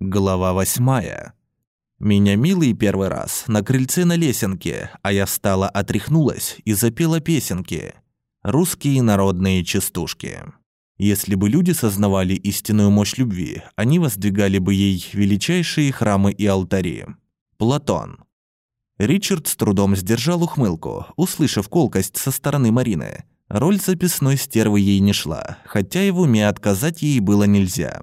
Глава восьмая. Меня милый первый раз на крыльце на лесенке, а я встала, отряхнулась и запела песенки. Русские народные частушки. Если бы люди сознавали истинную мощь любви, они воздвигали бы ей величайшие храмы и алтари. Платон. Ричард с трудом сдержал ухмылку, услышав колкость со стороны Марины. Роль записной стервы ей не шла, хотя и в уме отказать ей было нельзя.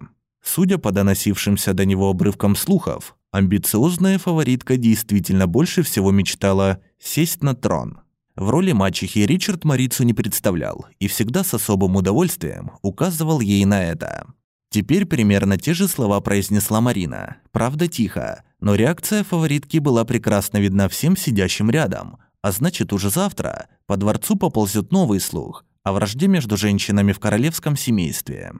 Судя по доносившимся до него обрывкам слухов, амбициозная фаворитка действительно больше всего мечтала сесть на трон. В роли мачехи Ричард Марицу не представлял и всегда с особым удовольствием указывал ей на это. Теперь примерно те же слова произнесла Марина, правда тихо, но реакция фаворитки была прекрасно видна всем сидящим рядом, а значит уже завтра по дворцу поползет новый слух о вражде между женщинами в королевском семействе.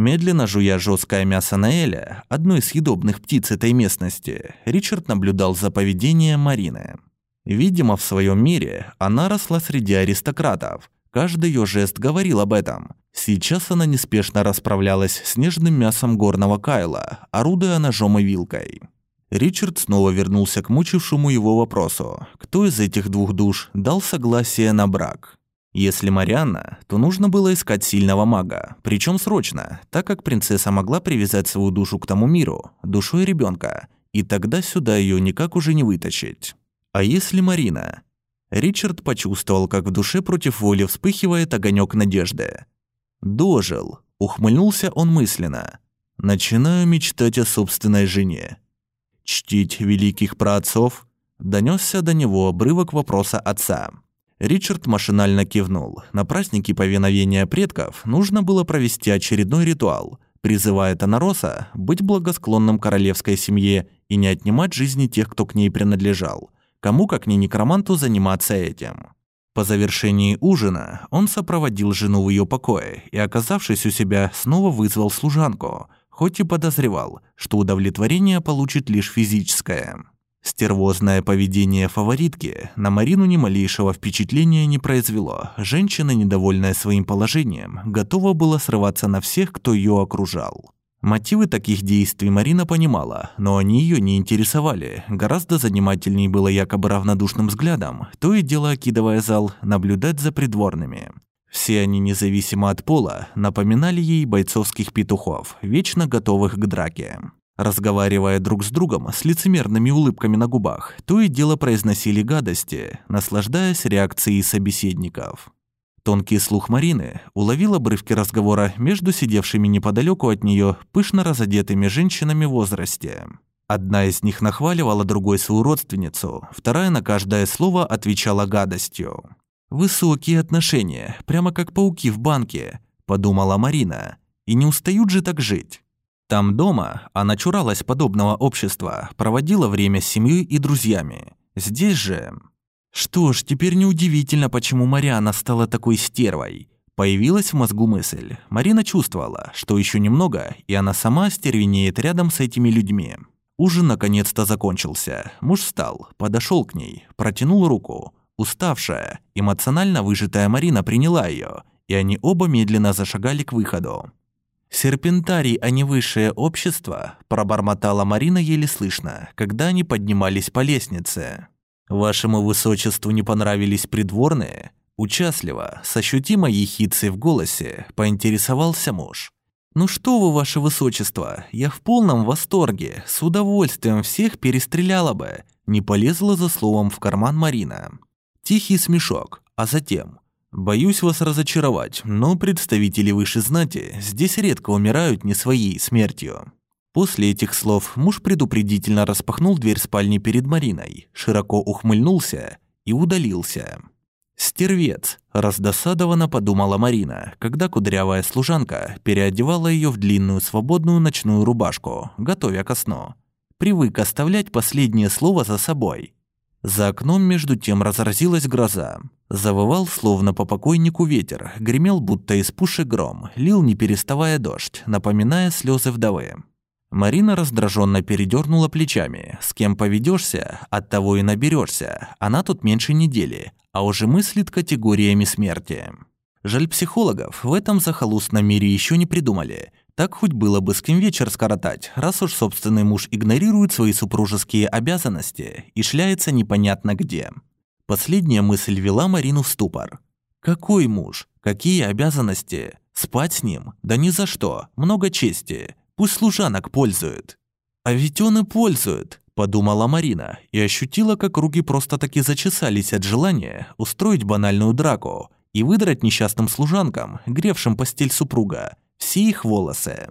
Медленно жуя жесткое мясо Наэля, одной из съедобных птиц этой местности, Ричард наблюдал за поведением Марины. Видимо, в своем мире она росла среди аристократов. Каждый ее жест говорил об этом. Сейчас она неспешно расправлялась с нежным мясом горного кайла, орудуя ножом и вилкой. Ричард снова вернулся к мучившему его вопросу. Кто из этих двух душ дал согласие на брак? Если Марианна, то нужно было искать сильного мага, причем срочно, так как принцесса могла привязать свою душу к тому миру, душой ребенка, и тогда сюда ее никак уже не вытащить. А если Марина? Ричард почувствовал, как в душе против воли вспыхивает огонек надежды. Дожил, ухмыльнулся он мысленно. Начинаю мечтать о собственной жене. Чтить великих праотцов? Донесся до него обрывок вопроса отца. Ричард машинально кивнул. На празднике повиновения предков нужно было провести очередной ритуал, призывая Танароса быть благосклонным королевской семье и не отнимать жизни тех, кто к ней принадлежал. Кому, как не некроманту, заниматься этим. По завершении ужина он сопроводил жену в ее покое и, оказавшись у себя, снова вызвал служанку, хоть и подозревал, что удовлетворение получит лишь физическое. Стервозное поведение фаворитки на Марину ни малейшего впечатления не произвело. Женщина, недовольная своим положением, готова была срываться на всех, кто ее окружал. Мотивы таких действий Марина понимала, но они ее не интересовали. Гораздо занимательнее было якобы равнодушным взглядом, то и дело окидывая зал, наблюдать за придворными. Все они, независимо от пола, напоминали ей бойцовских петухов, вечно готовых к драке. Разговаривая друг с другом с лицемерными улыбками на губах, то и дело произносили гадости, наслаждаясь реакцией собеседников. Тонкий слух Марины уловил обрывки разговора между сидевшими неподалеку от нее пышно разодетыми женщинами в возрасте. Одна из них нахваливала другой свою родственницу, вторая на каждое слово отвечала гадостью. «Высокие отношения, прямо как пауки в банке», – подумала Марина. «И не устают же так жить». Там дома она чуралась подобного общества, проводила время с семьей и друзьями. Здесь же... Что ж, теперь неудивительно, почему Мариана стала такой стервой. Появилась в мозгу мысль. Марина чувствовала, что еще немного, и она сама стервенеет рядом с этими людьми. Ужин наконец-то закончился. Муж встал, подошел к ней, протянул руку. Уставшая, эмоционально выжатая Марина приняла ее, и они оба медленно зашагали к выходу. «Серпентарий, а не высшее общество», – пробормотала Марина еле слышно, когда они поднимались по лестнице. «Вашему высочеству не понравились придворные?» Участливо, с ощутимой ехицей в голосе, поинтересовался муж. «Ну что вы, ваше высочество, я в полном восторге, с удовольствием всех перестреляла бы», не полезла за словом в карман Марина. Тихий смешок, а затем Боюсь вас разочаровать, но представители высшей знати здесь редко умирают не своей смертью. После этих слов муж предупредительно распахнул дверь спальни перед Мариной, широко ухмыльнулся и удалился. «Стервец!» – раздосадованно подумала Марина, когда кудрявая служанка переодевала ее в длинную свободную ночную рубашку, готовя ко сну. Привык оставлять последнее слово за собой. За окном между тем разразилась гроза. Завывал, словно по покойнику ветер, гремел, будто из пуши гром, лил не переставая дождь, напоминая слезы вдовы. Марина раздраженно передернула плечами. С кем поведешься, от того и наберешься. Она тут меньше недели, а уже мыслит категориями смерти. Жаль психологов в этом захолустном мире еще не придумали. Так хоть было бы с кем вечер скоротать, раз уж собственный муж игнорирует свои супружеские обязанности и шляется непонятно где. Последняя мысль вела Марину в ступор. Какой муж? Какие обязанности? Спать с ним? Да ни за что. Много чести. Пусть служанок пользует. А ведь он и пользует, подумала Марина и ощутила, как руки просто-таки зачесались от желания устроить банальную драку и выдрать несчастным служанкам, гревшим постель супруга, все их волосы.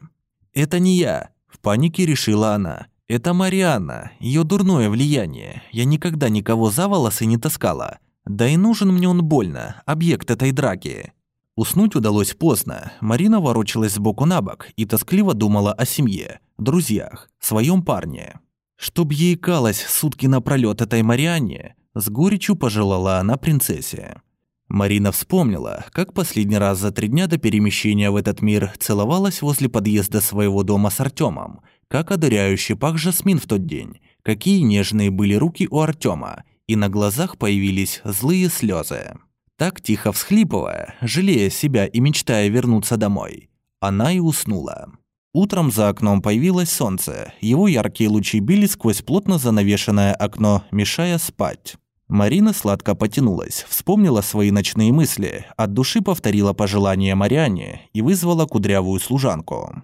«Это не я», – в панике решила она. «Это Марианна, ее дурное влияние. Я никогда никого за волосы не таскала. Да и нужен мне он больно, объект этой драки». Уснуть удалось поздно. Марина ворочалась сбоку на бок и тоскливо думала о семье, друзьях, своем парне. Чтоб ей калось сутки напролёт этой Марианне, с горечью пожелала она принцессе. Марина вспомнила, как последний раз за три дня до перемещения в этот мир целовалась возле подъезда своего дома с Артемом, как одаряющий пах Жасмин в тот день, какие нежные были руки у Артема, и на глазах появились злые слезы. Так тихо всхлипывая, жалея себя и мечтая вернуться домой, она и уснула. Утром за окном появилось солнце, его яркие лучи били сквозь плотно занавешенное окно, мешая спать. Марина сладко потянулась, вспомнила свои ночные мысли, от души повторила пожелание Мариане и вызвала кудрявую служанку.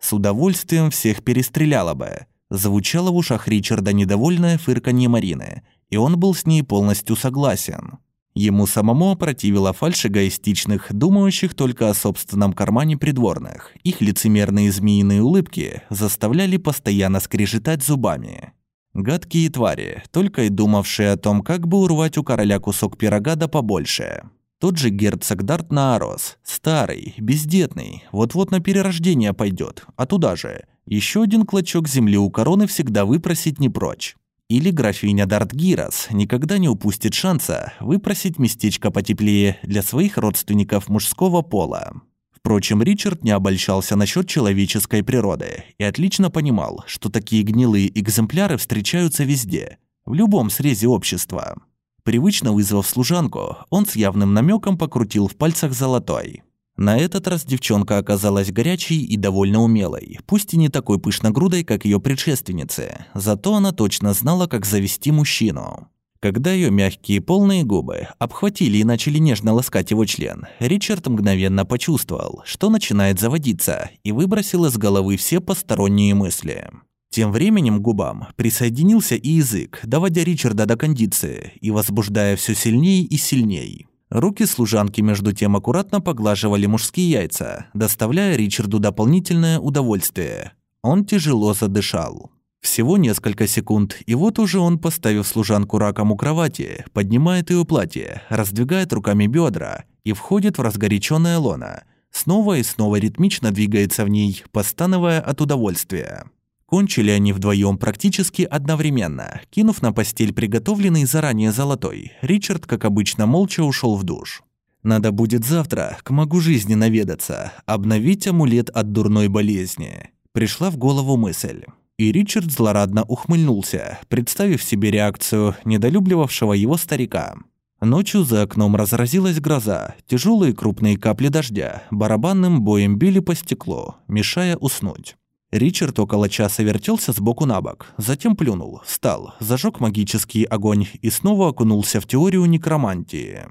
С удовольствием всех перестреляла бы. Звучало в ушах Ричарда недовольное фырканье Марины, и он был с ней полностью согласен. Ему самому опротивила фальшь эгоистичных, думающих только о собственном кармане придворных. Их лицемерные змеиные улыбки заставляли постоянно скрежетать зубами. Гадкие твари, только и думавшие о том, как бы урвать у короля кусок пирога да побольше. Тот же герцог Дарт Наарос, старый, бездетный, вот-вот на перерождение пойдет, а туда же. Еще один клочок земли у короны всегда выпросить не прочь. Или графиня Дарт Гирос никогда не упустит шанса выпросить местечко потеплее для своих родственников мужского пола. Впрочем, Ричард не обольщался насчет человеческой природы и отлично понимал, что такие гнилые экземпляры встречаются везде, в любом срезе общества. Привычно вызвав служанку, он с явным намеком покрутил в пальцах золотой. На этот раз девчонка оказалась горячей и довольно умелой, пусть и не такой пышногрудой, как ее предшественницы, зато она точно знала, как завести мужчину. Когда ее мягкие полные губы обхватили и начали нежно ласкать его член, Ричард мгновенно почувствовал, что начинает заводиться, и выбросил из головы все посторонние мысли. Тем временем к губам присоединился и язык, доводя Ричарда до кондиции и возбуждая все сильнее и сильнее. Руки служанки между тем аккуратно поглаживали мужские яйца, доставляя Ричарду дополнительное удовольствие. Он тяжело задышал. Всего несколько секунд, и вот уже он, поставив служанку раком у кровати, поднимает ее платье, раздвигает руками бедра и входит в разгоряченное лоно. Снова и снова ритмично двигается в ней, постановая от удовольствия. Кончили они вдвоем практически одновременно. Кинув на постель приготовленный заранее золотой, Ричард, как обычно, молча ушел в душ. Надо будет завтра к могу жизни наведаться, обновить амулет от дурной болезни. Пришла в голову мысль. И Ричард злорадно ухмыльнулся, представив себе реакцию недолюбливавшего его старика. Ночью за окном разразилась гроза, тяжелые крупные капли дождя барабанным боем били по стеклу, мешая уснуть. Ричард около часа вертелся с боку на бок, затем плюнул, встал, зажег магический огонь и снова окунулся в теорию некромантии.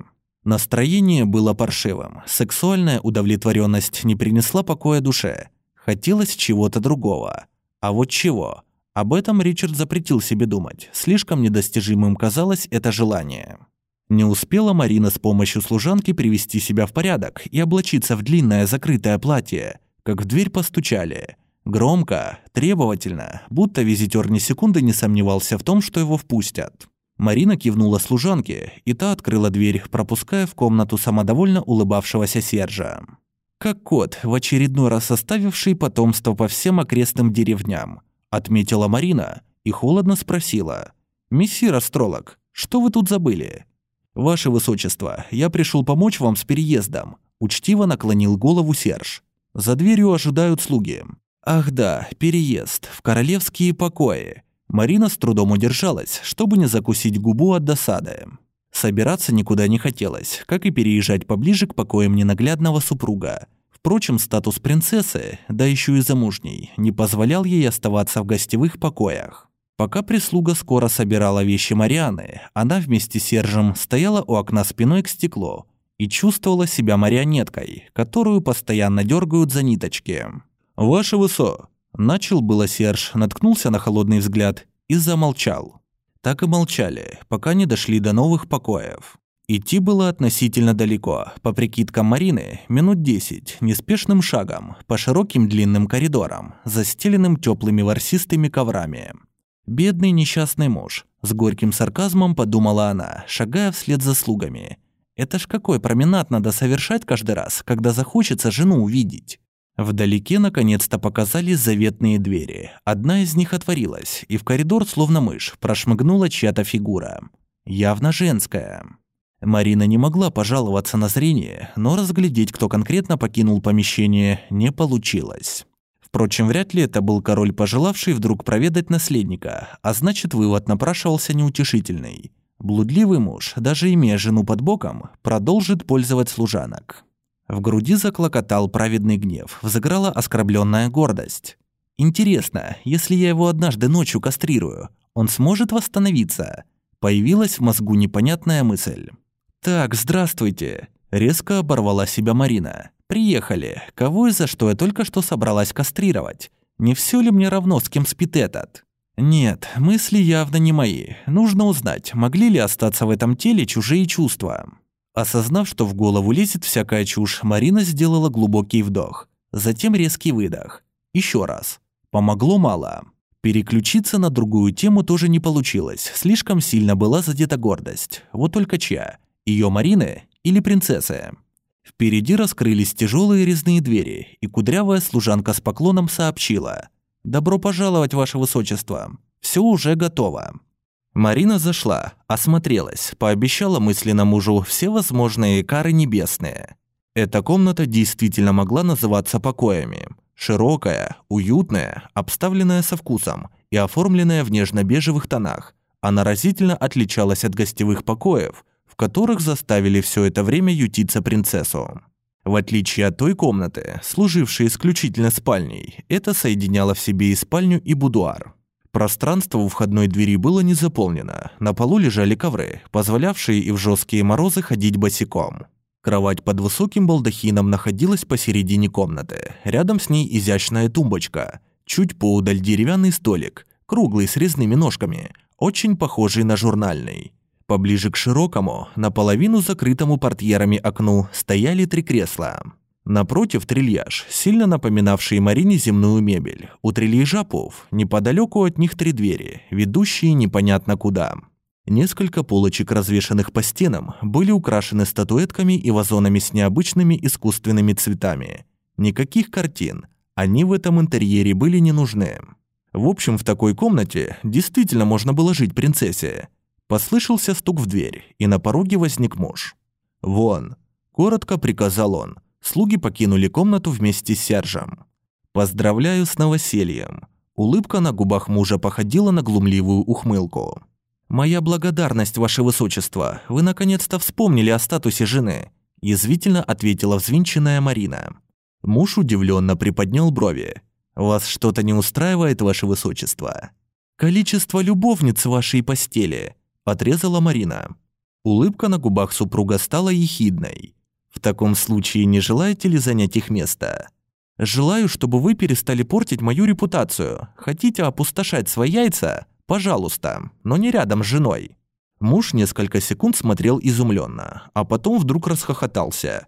Настроение было паршивым, сексуальная удовлетворенность не принесла покоя душе. Хотелось чего-то другого. А вот чего? Об этом Ричард запретил себе думать. Слишком недостижимым казалось это желание. Не успела Марина с помощью служанки привести себя в порядок и облачиться в длинное закрытое платье, как в дверь постучали. Громко, требовательно, будто визитер ни секунды не сомневался в том, что его впустят. Марина кивнула служанке, и та открыла дверь, пропуская в комнату самодовольно улыбавшегося Сержа как кот, в очередной раз оставивший потомство по всем окрестным деревням, отметила Марина и холодно спросила. «Мессир астролог, что вы тут забыли?» «Ваше высочество, я пришел помочь вам с переездом», учтиво наклонил голову Серж. «За дверью ожидают слуги». «Ах да, переезд, в королевские покои». Марина с трудом удержалась, чтобы не закусить губу от досады. Собираться никуда не хотелось, как и переезжать поближе к покоям ненаглядного супруга. Впрочем, статус принцессы, да еще и замужней, не позволял ей оставаться в гостевых покоях. Пока прислуга скоро собирала вещи Марианы, она вместе с Сержем стояла у окна спиной к стеклу и чувствовала себя марионеткой, которую постоянно дергают за ниточки. «Ваше высо!» Начал было Серж, наткнулся на холодный взгляд и замолчал. Так и молчали, пока не дошли до новых покоев. Идти было относительно далеко, по прикидкам Марины, минут десять, неспешным шагом, по широким длинным коридорам, застеленным теплыми ворсистыми коврами. Бедный несчастный муж, с горьким сарказмом подумала она, шагая вслед за слугами. Это ж какой променад надо совершать каждый раз, когда захочется жену увидеть. Вдалеке наконец-то показались заветные двери. Одна из них отворилась, и в коридор, словно мышь, прошмыгнула чья-то фигура. Явно женская. Марина не могла пожаловаться на зрение, но разглядеть, кто конкретно покинул помещение, не получилось. Впрочем, вряд ли это был король, пожелавший вдруг проведать наследника, а значит, вывод напрашивался неутешительный. Блудливый муж, даже имея жену под боком, продолжит пользовать служанок. В груди заклокотал праведный гнев, взыграла оскорбленная гордость. Интересно, если я его однажды ночью кастрирую, он сможет восстановиться? Появилась в мозгу непонятная мысль. «Так, здравствуйте!» Резко оборвала себя Марина. «Приехали. Кого и за что я только что собралась кастрировать? Не все ли мне равно, с кем спит этот?» «Нет, мысли явно не мои. Нужно узнать, могли ли остаться в этом теле чужие чувства». Осознав, что в голову лезет всякая чушь, Марина сделала глубокий вдох. Затем резкий выдох. Еще раз. Помогло мало. Переключиться на другую тему тоже не получилось. Слишком сильно была задета гордость. Вот только чья? Ее Марины или принцессы? Впереди раскрылись тяжелые резные двери, и кудрявая служанка с поклоном сообщила. «Добро пожаловать, ваше высочество. Все уже готово». Марина зашла, осмотрелась, пообещала мысленно мужу все возможные кары небесные. Эта комната действительно могла называться покоями. Широкая, уютная, обставленная со вкусом и оформленная в нежно-бежевых тонах. Она разительно отличалась от гостевых покоев, в которых заставили все это время ютиться принцессу. В отличие от той комнаты, служившей исключительно спальней, это соединяло в себе и спальню, и будуар. Пространство у входной двери было не заполнено. На полу лежали ковры, позволявшие и в жесткие морозы ходить босиком. Кровать под высоким балдахином находилась посередине комнаты. Рядом с ней изящная тумбочка. Чуть поудаль деревянный столик, круглый с резными ножками, очень похожий на журнальный. Поближе к широкому, наполовину закрытому портьерами окну, стояли три кресла. Напротив трильяж, сильно напоминавший Марине земную мебель. У трильяжа пов, неподалеку от них три двери, ведущие непонятно куда. Несколько полочек, развешанных по стенам, были украшены статуэтками и вазонами с необычными искусственными цветами. Никаких картин. Они в этом интерьере были не нужны. В общем, в такой комнате действительно можно было жить принцессе. Послышался стук в дверь, и на пороге возник муж. «Вон», – коротко приказал он – Слуги покинули комнату вместе с Сержем. «Поздравляю с новосельем». Улыбка на губах мужа походила на глумливую ухмылку. «Моя благодарность, ваше высочество. Вы наконец-то вспомнили о статусе жены», – язвительно ответила взвинченная Марина. Муж удивленно приподнял брови. «Вас что-то не устраивает, ваше высочество?» «Количество любовниц в вашей постели», – отрезала Марина. Улыбка на губах супруга стала ехидной. В таком случае не желаете ли занять их место? Желаю, чтобы вы перестали портить мою репутацию. Хотите опустошать свои яйца? Пожалуйста, но не рядом с женой. Муж несколько секунд смотрел изумленно, а потом вдруг расхохотался.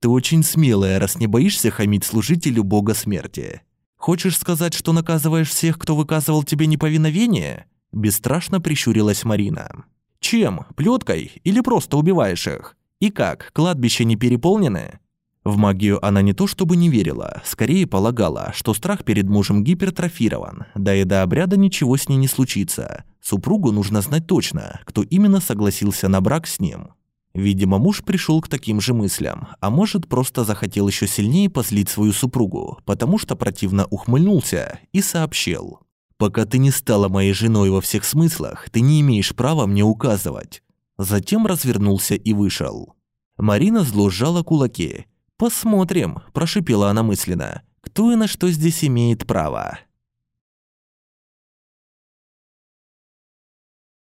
Ты очень смелая, раз не боишься хамить служителю бога смерти. Хочешь сказать, что наказываешь всех, кто выказывал тебе неповиновение? Бесстрашно прищурилась Марина. Чем? Плеткой или просто убиваешь их? И как, кладбище не переполнены? В магию она не то чтобы не верила, скорее полагала, что страх перед мужем гипертрофирован, да и до обряда ничего с ней не случится. Супругу нужно знать точно, кто именно согласился на брак с ним. Видимо, муж пришел к таким же мыслям, а может, просто захотел еще сильнее позлить свою супругу, потому что противно ухмыльнулся и сообщил. «Пока ты не стала моей женой во всех смыслах, ты не имеешь права мне указывать. Затем развернулся и вышел. Марина зло кулаки. «Посмотрим», – прошипела она мысленно, – «кто и на что здесь имеет право».